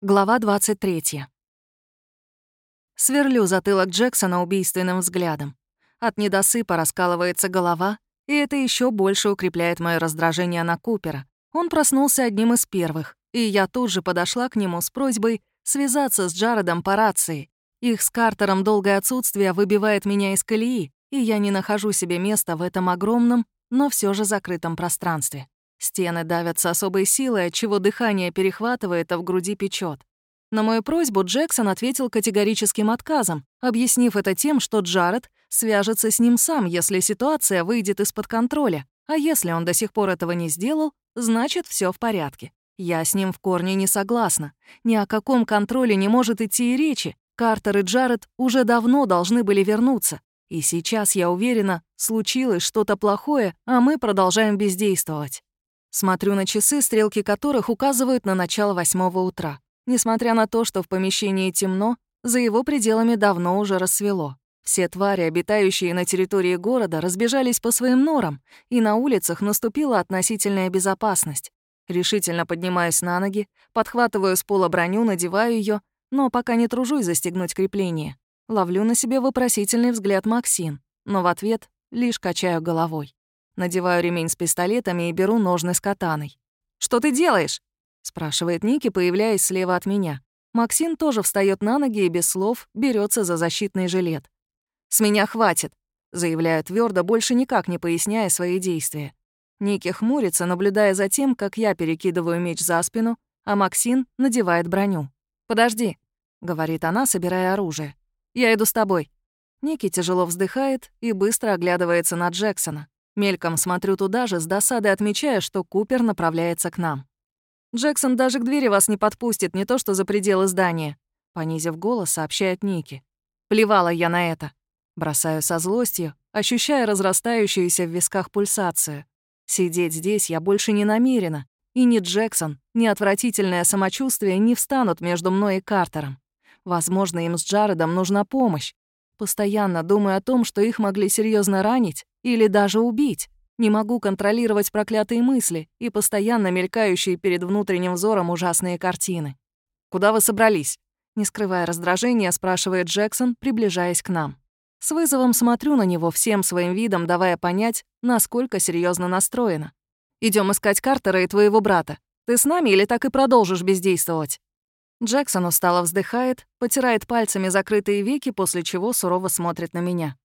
Глава 23. Сверлю затылок Джексона убийственным взглядом. От недосыпа раскалывается голова, и это еще больше укрепляет мое раздражение на Купера. Он проснулся одним из первых, и я тут же подошла к нему с просьбой связаться с Джаредом по рации. Их с Картером долгое отсутствие выбивает меня из колеи, и я не нахожу себе места в этом огромном, но все же закрытом пространстве. Стены давят с особой силой, отчего дыхание перехватывает, а в груди печет. На мою просьбу Джексон ответил категорическим отказом, объяснив это тем, что Джаред свяжется с ним сам, если ситуация выйдет из-под контроля, а если он до сих пор этого не сделал, значит, все в порядке. Я с ним в корне не согласна. Ни о каком контроле не может идти и речи. Картер и Джаред уже давно должны были вернуться. И сейчас, я уверена, случилось что-то плохое, а мы продолжаем бездействовать. Смотрю на часы, стрелки которых указывают на начало восьмого утра. Несмотря на то, что в помещении темно, за его пределами давно уже рассвело. Все твари, обитающие на территории города, разбежались по своим норам, и на улицах наступила относительная безопасность. Решительно поднимаюсь на ноги, подхватываю с пола броню, надеваю ее, но пока не тружусь застегнуть крепление. Ловлю на себе вопросительный взгляд Максин, но в ответ лишь качаю головой. Надеваю ремень с пистолетами и беру ножны с катаной. «Что ты делаешь?» — спрашивает Ники, появляясь слева от меня. Максим тоже встает на ноги и без слов берется за защитный жилет. «С меня хватит», — заявляю твердо, больше никак не поясняя свои действия. Ники хмурится, наблюдая за тем, как я перекидываю меч за спину, а Максим надевает броню. «Подожди», — говорит она, собирая оружие. «Я иду с тобой». Ники тяжело вздыхает и быстро оглядывается на Джексона. Мельком смотрю туда же, с досадой отмечая, что Купер направляется к нам. «Джексон даже к двери вас не подпустит, не то что за пределы здания», — понизив голос, сообщает Ники. «Плевала я на это». Бросаю со злостью, ощущая разрастающуюся в висках пульсацию. Сидеть здесь я больше не намерена, и ни Джексон, ни отвратительное самочувствие не встанут между мной и Картером. Возможно, им с Джаредом нужна помощь. Постоянно думаю о том, что их могли серьезно ранить, или даже убить. Не могу контролировать проклятые мысли и постоянно мелькающие перед внутренним взором ужасные картины. «Куда вы собрались?» Не скрывая раздражения, спрашивает Джексон, приближаясь к нам. С вызовом смотрю на него всем своим видом, давая понять, насколько серьезно настроена. Идем искать Картера и твоего брата. Ты с нами или так и продолжишь бездействовать?» Джексон устало вздыхает, потирает пальцами закрытые веки, после чего сурово смотрит на меня.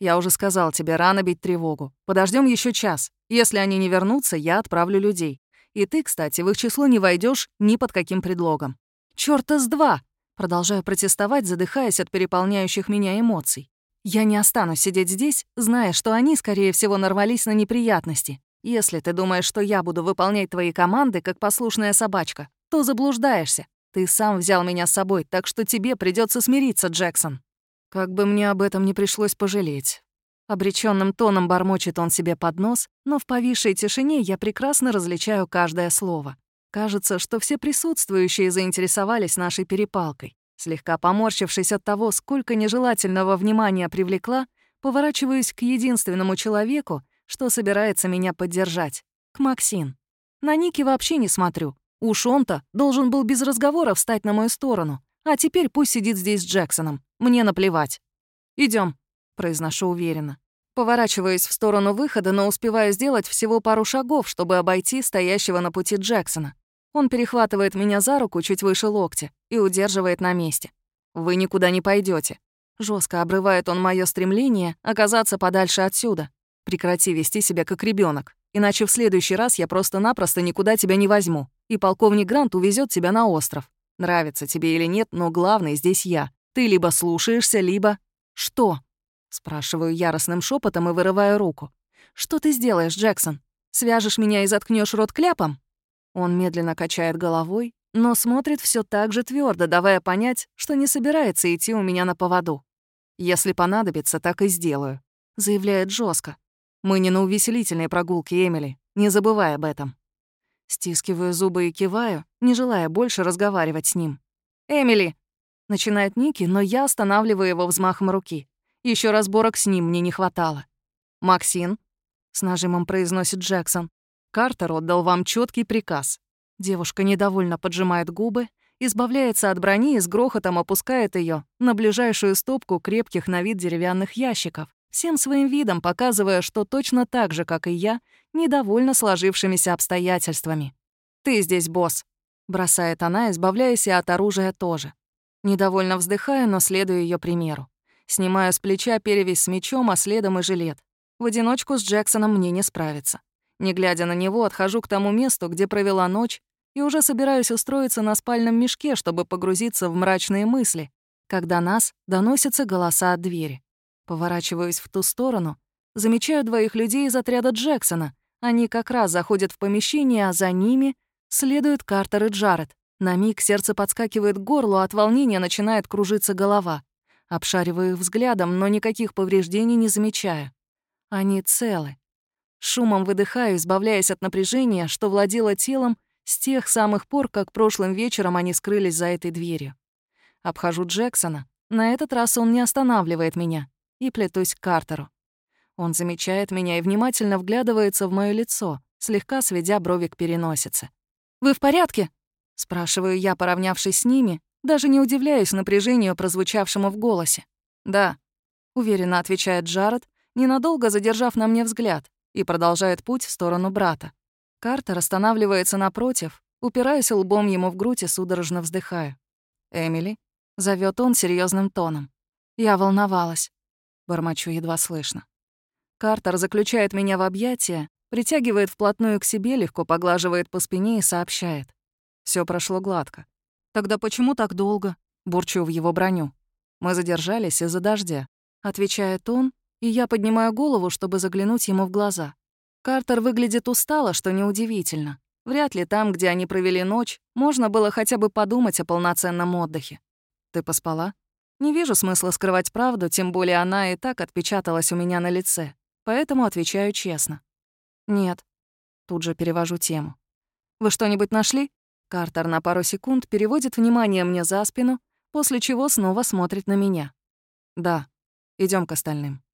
Я уже сказал тебе, рано бить тревогу. Подождем еще час. Если они не вернутся, я отправлю людей. И ты, кстати, в их число не войдешь ни под каким предлогом. Чёрта с два! Продолжаю протестовать, задыхаясь от переполняющих меня эмоций. Я не останусь сидеть здесь, зная, что они, скорее всего, нарвались на неприятности. Если ты думаешь, что я буду выполнять твои команды, как послушная собачка, то заблуждаешься. Ты сам взял меня с собой, так что тебе придется смириться, Джексон. Как бы мне об этом не пришлось пожалеть. Обреченным тоном бормочет он себе под нос, но в повисшей тишине я прекрасно различаю каждое слово. Кажется, что все присутствующие заинтересовались нашей перепалкой. Слегка поморщившись от того, сколько нежелательного внимания привлекла, поворачиваюсь к единственному человеку, что собирается меня поддержать — к Максин. На Ники вообще не смотрю. Уж он-то должен был без разговора встать на мою сторону. А теперь пусть сидит здесь с Джексоном. Мне наплевать. Идем, произношу уверенно. Поворачиваюсь в сторону выхода, но успеваю сделать всего пару шагов, чтобы обойти стоящего на пути Джексона. Он перехватывает меня за руку чуть выше локтя и удерживает на месте. «Вы никуда не пойдете. Жестко обрывает он мое стремление оказаться подальше отсюда. Прекрати вести себя как ребенок, иначе в следующий раз я просто-напросто никуда тебя не возьму, и полковник Грант увезет тебя на остров. Нравится тебе или нет, но главный здесь я. Ты либо слушаешься, либо... Что? Спрашиваю яростным шепотом и вырываю руку. Что ты сделаешь, Джексон? Свяжешь меня и заткнешь рот кляпом? Он медленно качает головой, но смотрит все так же твердо, давая понять, что не собирается идти у меня на поводу. «Если понадобится, так и сделаю», — заявляет жестко. «Мы не на увеселительной прогулке, Эмили, не забывай об этом». Стискиваю зубы и киваю, не желая больше разговаривать с ним. «Эмили!» — начинает Ники, но я останавливаю его взмахом руки. Еще разборок с ним мне не хватало. «Максин?» — с нажимом произносит Джексон. «Картер отдал вам четкий приказ». Девушка недовольно поджимает губы избавляется от брони и с грохотом опускает ее на ближайшую стопку крепких на вид деревянных ящиков, всем своим видом показывая, что точно так же, как и я, недовольна сложившимися обстоятельствами. «Ты здесь босс», — бросает она, избавляясь и от оружия тоже. Недовольно вздыхаю, но следую ее примеру. Снимаю с плеча перевязь с мечом, а следом и жилет. В одиночку с Джексоном мне не справиться. Не глядя на него, отхожу к тому месту, где провела ночь, и уже собираюсь устроиться на спальном мешке, чтобы погрузиться в мрачные мысли, когда нас доносятся голоса от двери. Поворачиваюсь в ту сторону, замечаю двоих людей из отряда Джексона. Они как раз заходят в помещение, а за ними следуют Картер и Джаред. На миг сердце подскакивает к горлу, от волнения начинает кружиться голова. Обшариваю их взглядом, но никаких повреждений не замечаю. Они целы. Шумом выдыхаю, избавляясь от напряжения, что владело телом с тех самых пор, как прошлым вечером они скрылись за этой дверью. Обхожу Джексона. На этот раз он не останавливает меня. И плетусь к Картеру. Он замечает меня и внимательно вглядывается в моё лицо, слегка сведя брови к переносице. «Вы в порядке?» — спрашиваю я, поравнявшись с ними, даже не удивляюсь напряжению, прозвучавшему в голосе. «Да», — уверенно отвечает Джаред, ненадолго задержав на мне взгляд, и продолжает путь в сторону брата. Картер останавливается напротив, упираясь лбом ему в грудь и судорожно вздыхаю. «Эмили?» — зовет он серьезным тоном. Я волновалась. Бормочу едва слышно. Картер заключает меня в объятия, притягивает вплотную к себе, легко поглаживает по спине и сообщает. Все прошло гладко. «Тогда почему так долго?» — бурчу в его броню. «Мы задержались из-за дождя», — отвечает он, и я поднимаю голову, чтобы заглянуть ему в глаза. Картер выглядит устало, что неудивительно. Вряд ли там, где они провели ночь, можно было хотя бы подумать о полноценном отдыхе. «Ты поспала?» Не вижу смысла скрывать правду, тем более она и так отпечаталась у меня на лице. Поэтому отвечаю честно. «Нет». Тут же перевожу тему. «Вы что-нибудь нашли?» Картер на пару секунд переводит внимание мне за спину, после чего снова смотрит на меня. «Да, идем к остальным».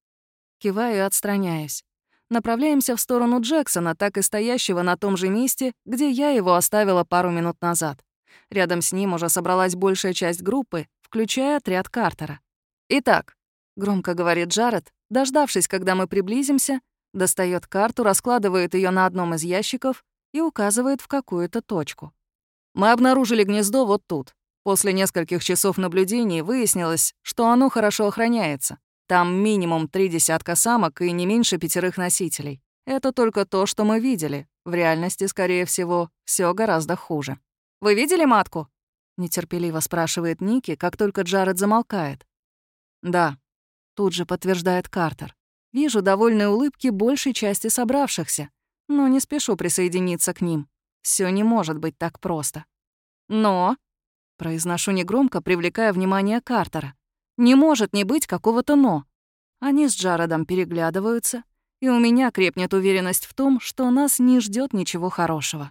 Киваю и отстраняюсь. Направляемся в сторону Джексона, так и стоящего на том же месте, где я его оставила пару минут назад. Рядом с ним уже собралась большая часть группы, включая отряд Картера. «Итак», — громко говорит Джаред, дождавшись, когда мы приблизимся, достает карту, раскладывает ее на одном из ящиков и указывает в какую-то точку. Мы обнаружили гнездо вот тут. После нескольких часов наблюдений выяснилось, что оно хорошо охраняется. Там минимум три десятка самок и не меньше пятерых носителей. Это только то, что мы видели. В реальности, скорее всего, все гораздо хуже. «Вы видели матку?» — нетерпеливо спрашивает Ники, как только Джаред замолкает. «Да», — тут же подтверждает Картер. «Вижу довольные улыбки большей части собравшихся, но не спешу присоединиться к ним. Все не может быть так просто. Но, произношу негромко, привлекая внимание Картера, не может не быть какого-то «но». Они с Джаредом переглядываются, и у меня крепнет уверенность в том, что нас не ждет ничего хорошего.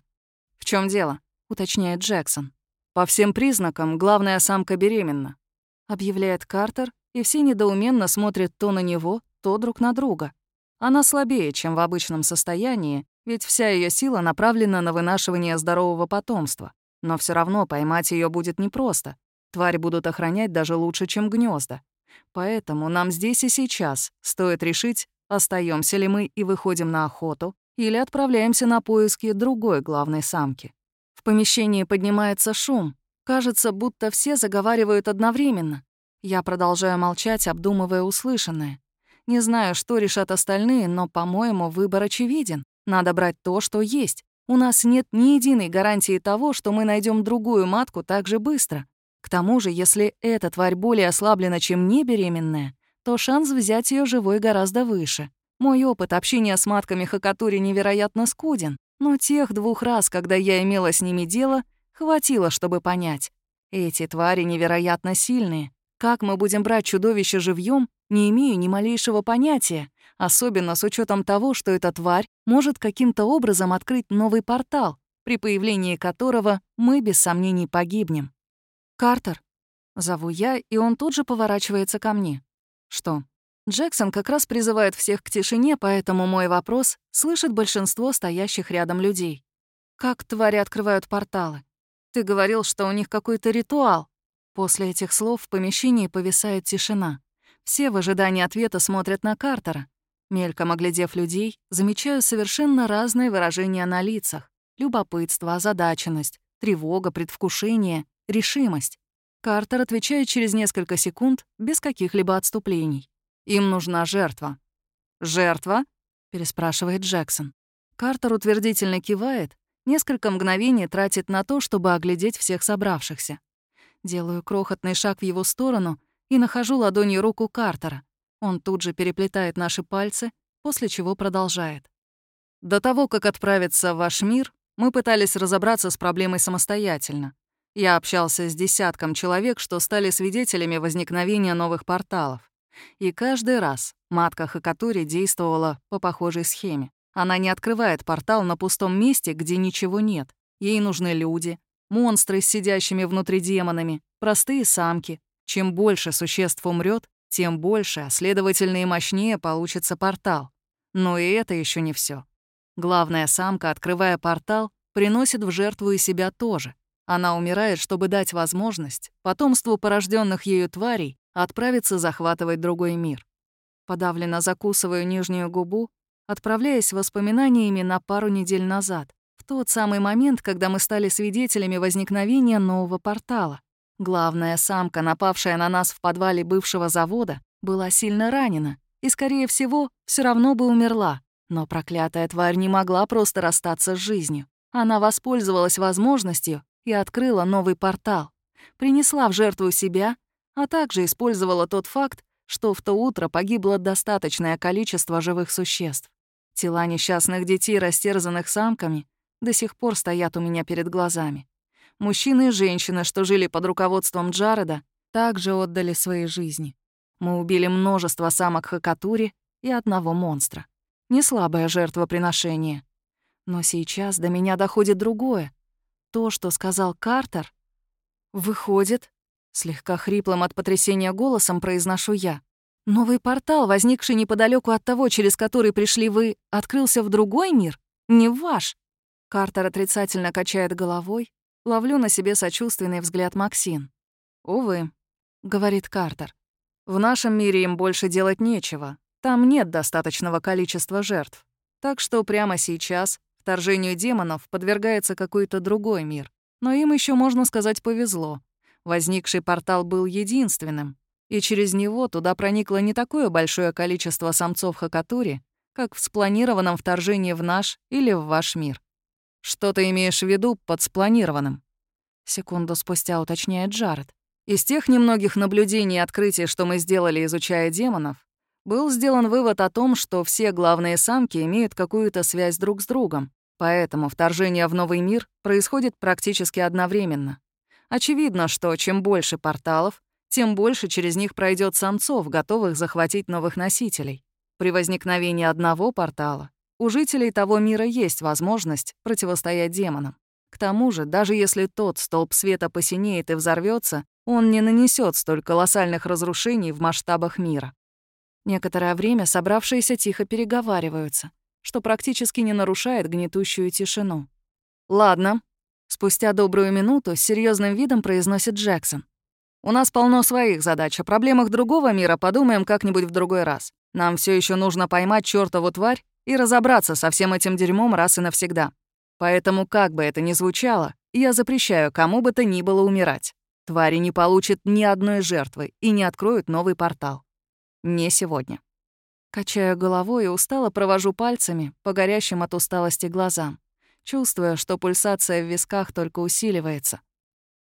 «В чем дело?» — уточняет Джексон. «По всем признакам, главная самка беременна», — объявляет Картер, и все недоуменно смотрят то на него, то друг на друга. Она слабее, чем в обычном состоянии, ведь вся ее сила направлена на вынашивание здорового потомства. Но все равно поймать ее будет непросто. Тварь будут охранять даже лучше, чем гнезда. Поэтому нам здесь и сейчас стоит решить, остаемся ли мы и выходим на охоту, или отправляемся на поиски другой главной самки. В помещении поднимается шум. Кажется, будто все заговаривают одновременно. Я продолжаю молчать, обдумывая услышанное. Не знаю, что решат остальные, но, по-моему, выбор очевиден. Надо брать то, что есть. У нас нет ни единой гарантии того, что мы найдем другую матку так же быстро. К тому же, если эта тварь более ослаблена, чем не беременная, то шанс взять ее живой гораздо выше. Мой опыт общения с матками Хакатури невероятно скуден, но тех двух раз, когда я имела с ними дело, хватило, чтобы понять. Эти твари невероятно сильные. Как мы будем брать чудовище живьем, не имею ни малейшего понятия, особенно с учетом того, что эта тварь может каким-то образом открыть новый портал, при появлении которого мы без сомнений погибнем. «Картер», — зову я, и он тут же поворачивается ко мне. «Что?» Джексон как раз призывает всех к тишине, поэтому мой вопрос слышит большинство стоящих рядом людей. Как твари открывают порталы? Ты говорил, что у них какой-то ритуал. После этих слов в помещении повисает тишина. Все в ожидании ответа смотрят на Картера. Мельком оглядев людей, замечаю совершенно разные выражения на лицах. Любопытство, озадаченность, тревога, предвкушение, решимость. Картер отвечает через несколько секунд, без каких-либо отступлений. Им нужна жертва. «Жертва?» — переспрашивает Джексон. Картер утвердительно кивает, несколько мгновений тратит на то, чтобы оглядеть всех собравшихся. Делаю крохотный шаг в его сторону и нахожу ладонью руку Картера. Он тут же переплетает наши пальцы, после чего продолжает. До того, как отправиться в ваш мир, мы пытались разобраться с проблемой самостоятельно. Я общался с десятком человек, что стали свидетелями возникновения новых порталов. И каждый раз матка Хакатури действовала по похожей схеме. Она не открывает портал на пустом месте, где ничего нет. Ей нужны люди, монстры с сидящими внутри демонами, простые самки. Чем больше существ умрет, тем больше, а следовательно и мощнее получится портал. Но и это еще не все. Главная самка, открывая портал, приносит в жертву и себя тоже. Она умирает, чтобы дать возможность потомству порожденных ею тварей отправиться захватывать другой мир. Подавленно закусываю нижнюю губу, отправляясь воспоминаниями на пару недель назад, в тот самый момент, когда мы стали свидетелями возникновения нового портала. Главная самка, напавшая на нас в подвале бывшего завода, была сильно ранена и, скорее всего, все равно бы умерла. Но проклятая тварь не могла просто расстаться с жизнью. Она воспользовалась возможностью и открыла новый портал. Принесла в жертву себя, а также использовала тот факт, что в то утро погибло достаточное количество живых существ. Тела несчастных детей, растерзанных самками, до сих пор стоят у меня перед глазами. Мужчины и женщины, что жили под руководством Джареда, также отдали свои жизни. Мы убили множество самок Хакатури и одного монстра. Не слабое жертвоприношение. Но сейчас до меня доходит другое. То, что сказал Картер, выходит, слегка хриплым от потрясения голосом произношу я. Новый портал, возникший неподалеку от того, через который пришли вы, открылся в другой мир? Не в ваш? Картер отрицательно качает головой. Ловлю на себе сочувственный взгляд Максин. «Увы», — говорит Картер. «В нашем мире им больше делать нечего. Там нет достаточного количества жертв. Так что прямо сейчас вторжению демонов подвергается какой-то другой мир. Но им еще можно сказать, повезло. Возникший портал был единственным, и через него туда проникло не такое большое количество самцов Хакатури, как в спланированном вторжении в наш или в ваш мир. Что ты имеешь в виду под спланированным? Секунду спустя уточняет Джаред. Из тех немногих наблюдений и открытий, что мы сделали, изучая демонов, был сделан вывод о том, что все главные самки имеют какую-то связь друг с другом, поэтому вторжение в новый мир происходит практически одновременно. Очевидно, что чем больше порталов, тем больше через них пройдет самцов, готовых захватить новых носителей. При возникновении одного портала у жителей того мира есть возможность противостоять демонам. К тому же, даже если тот столб света посинеет и взорвется, он не нанесет столь колоссальных разрушений в масштабах мира. Некоторое время собравшиеся тихо переговариваются, что практически не нарушает гнетущую тишину. «Ладно», — спустя добрую минуту с серьезным видом произносит Джексон. «У нас полно своих задач, о проблемах другого мира подумаем как-нибудь в другой раз. Нам все еще нужно поймать чёртову тварь и разобраться со всем этим дерьмом раз и навсегда. Поэтому, как бы это ни звучало, я запрещаю кому бы то ни было умирать. Твари не получат ни одной жертвы и не откроют новый портал. Не сегодня. Качаю головой и устало провожу пальцами по горящим от усталости глазам, чувствуя, что пульсация в висках только усиливается.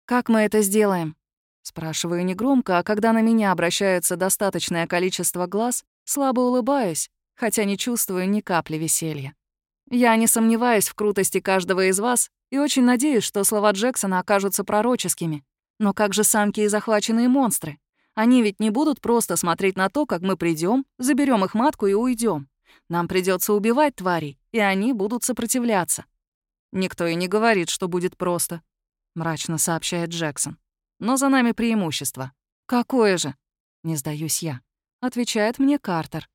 «Как мы это сделаем?» Спрашиваю негромко, а когда на меня обращается достаточное количество глаз, слабо улыбаюсь, хотя не чувствую ни капли веселья. Я не сомневаюсь в крутости каждого из вас и очень надеюсь, что слова Джексона окажутся пророческими. Но как же самки и захваченные монстры? Они ведь не будут просто смотреть на то, как мы придем, заберем их матку и уйдем. Нам придется убивать тварей, и они будут сопротивляться. Никто и не говорит, что будет просто, мрачно сообщает Джексон. Но за нами преимущество. Какое же? Не сдаюсь я. Отвечает мне Картер.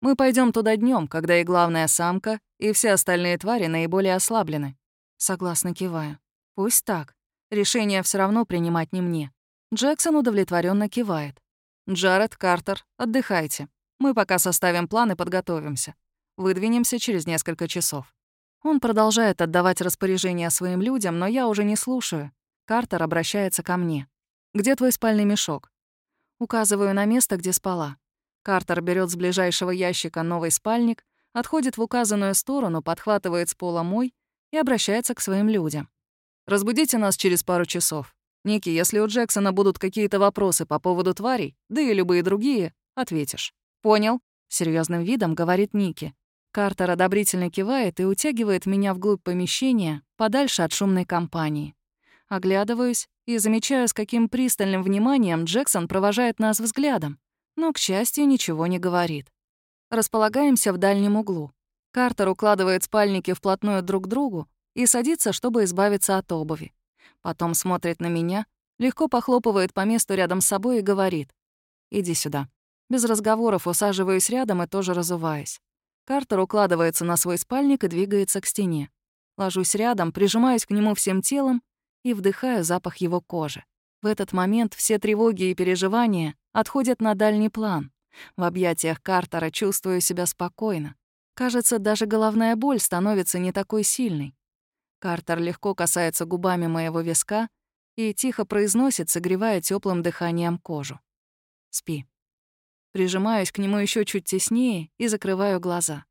Мы пойдем туда днем, когда и главная самка, и все остальные твари наиболее ослаблены. Согласно киваю. Пусть так. Решение все равно принимать не мне. Джексон удовлетворенно кивает. «Джаред, Картер, отдыхайте. Мы пока составим план и подготовимся. Выдвинемся через несколько часов». Он продолжает отдавать распоряжения своим людям, но я уже не слушаю. Картер обращается ко мне. «Где твой спальный мешок?» Указываю на место, где спала. Картер берет с ближайшего ящика новый спальник, отходит в указанную сторону, подхватывает с пола мой и обращается к своим людям. «Разбудите нас через пару часов. Ники, если у Джексона будут какие-то вопросы по поводу тварей, да и любые другие, ответишь». «Понял», — серьезным видом говорит Ники. Картер одобрительно кивает и утягивает меня вглубь помещения, подальше от шумной компании. Оглядываюсь и замечаю, с каким пристальным вниманием Джексон провожает нас взглядом, но, к счастью, ничего не говорит. Располагаемся в дальнем углу. Картер укладывает спальники вплотную друг к другу и садится, чтобы избавиться от обуви. Потом смотрит на меня, легко похлопывает по месту рядом с собой и говорит «Иди сюда». Без разговоров усаживаюсь рядом и тоже разуваюсь. Картер укладывается на свой спальник и двигается к стене. Ложусь рядом, прижимаюсь к нему всем телом и вдыхаю запах его кожи. В этот момент все тревоги и переживания отходят на дальний план. В объятиях Картера чувствую себя спокойно. Кажется, даже головная боль становится не такой сильной. Картер легко касается губами моего виска и тихо произносит, согревая теплым дыханием кожу. «Спи». Прижимаюсь к нему еще чуть теснее и закрываю глаза.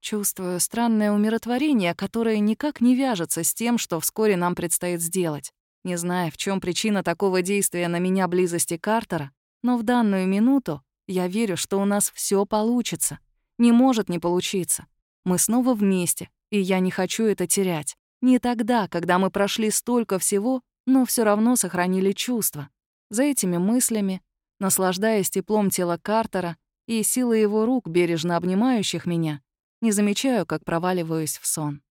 Чувствую странное умиротворение, которое никак не вяжется с тем, что вскоре нам предстоит сделать. Не зная, в чем причина такого действия на меня близости Картера, но в данную минуту я верю, что у нас все получится. Не может не получиться. Мы снова вместе, и я не хочу это терять. Не тогда, когда мы прошли столько всего, но все равно сохранили чувства. За этими мыслями наслаждаясь теплом тела Картера и силой его рук, бережно обнимающих меня, не замечаю, как проваливаюсь в сон.